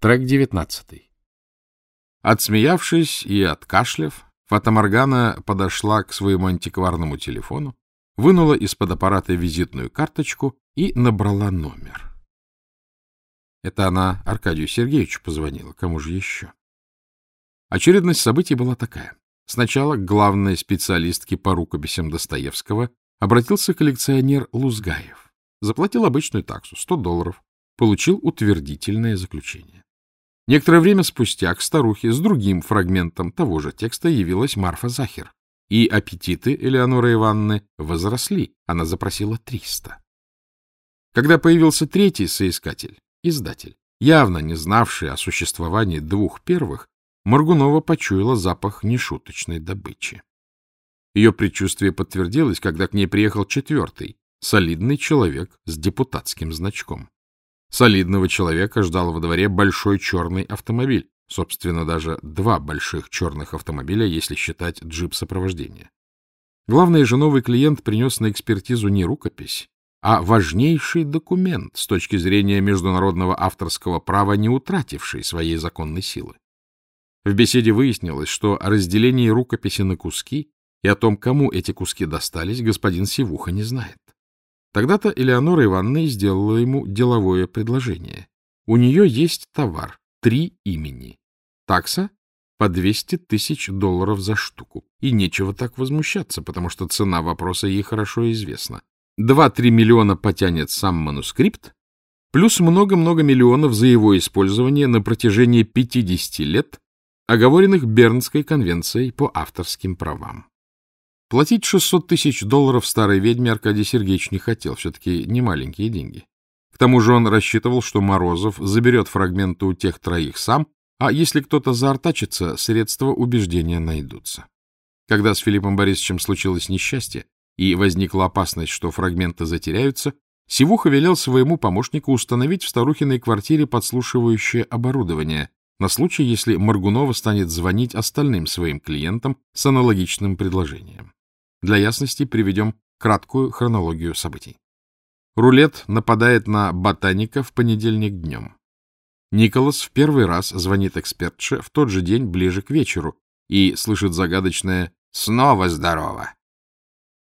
Трек девятнадцатый. Отсмеявшись и откашляв, Фатаморгана подошла к своему антикварному телефону, вынула из-под аппарата визитную карточку и набрала номер. Это она Аркадию Сергеевичу позвонила, кому же еще? Очередность событий была такая. Сначала к главной специалистке по рукописям Достоевского обратился коллекционер Лузгаев. Заплатил обычную таксу — 100 долларов. Получил утвердительное заключение. Некоторое время спустя к старухе с другим фрагментом того же текста явилась Марфа Захер, и аппетиты Элеоноры Ивановны возросли, она запросила 300. Когда появился третий соискатель, издатель, явно не знавший о существовании двух первых, Моргунова почуяла запах нешуточной добычи. Ее предчувствие подтвердилось, когда к ней приехал четвертый, солидный человек с депутатским значком. Солидного человека ждал во дворе большой черный автомобиль, собственно, даже два больших черных автомобиля, если считать джип сопровождения. Главное же, новый клиент принес на экспертизу не рукопись, а важнейший документ с точки зрения международного авторского права, не утративший своей законной силы. В беседе выяснилось, что о разделении рукописи на куски и о том, кому эти куски достались, господин Сивуха не знает. Тогда-то Элеонора Ивановна сделала ему деловое предложение. У нее есть товар, три имени. Такса по 200 тысяч долларов за штуку. И нечего так возмущаться, потому что цена вопроса ей хорошо известна. 2-3 миллиона потянет сам манускрипт, плюс много-много миллионов за его использование на протяжении 50 лет, оговоренных Бернской конвенцией по авторским правам. Платить 600 тысяч долларов старой ведьме Аркадий Сергеевич не хотел, все-таки не маленькие деньги. К тому же он рассчитывал, что Морозов заберет фрагменты у тех троих сам, а если кто-то заортачится, средства убеждения найдутся. Когда с Филиппом Борисовичем случилось несчастье и возникла опасность, что фрагменты затеряются, Сивуха велел своему помощнику установить в старухиной квартире подслушивающее оборудование на случай, если Маргунова станет звонить остальным своим клиентам с аналогичным предложением. Для ясности приведем краткую хронологию событий. Рулет нападает на ботаника в понедельник днем. Николас в первый раз звонит экспертше в тот же день ближе к вечеру и слышит загадочное «Снова здорово!».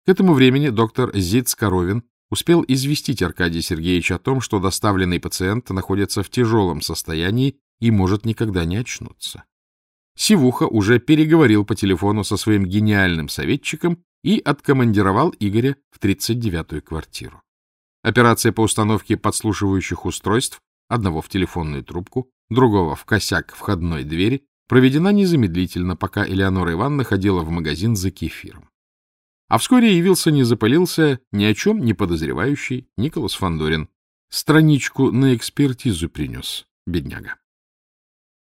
К этому времени доктор Зиц Коровин успел известить Аркадия Сергеевича о том, что доставленный пациент находится в тяжелом состоянии и может никогда не очнуться. Сивуха уже переговорил по телефону со своим гениальным советчиком и откомандировал Игоря в 39-ю квартиру. Операция по установке подслушивающих устройств, одного в телефонную трубку, другого в косяк входной двери, проведена незамедлительно, пока Элеонора Ивановна ходила в магазин за кефиром. А вскоре явился, не запылился, ни о чем не подозревающий Николас Фандорин. Страничку на экспертизу принес, бедняга.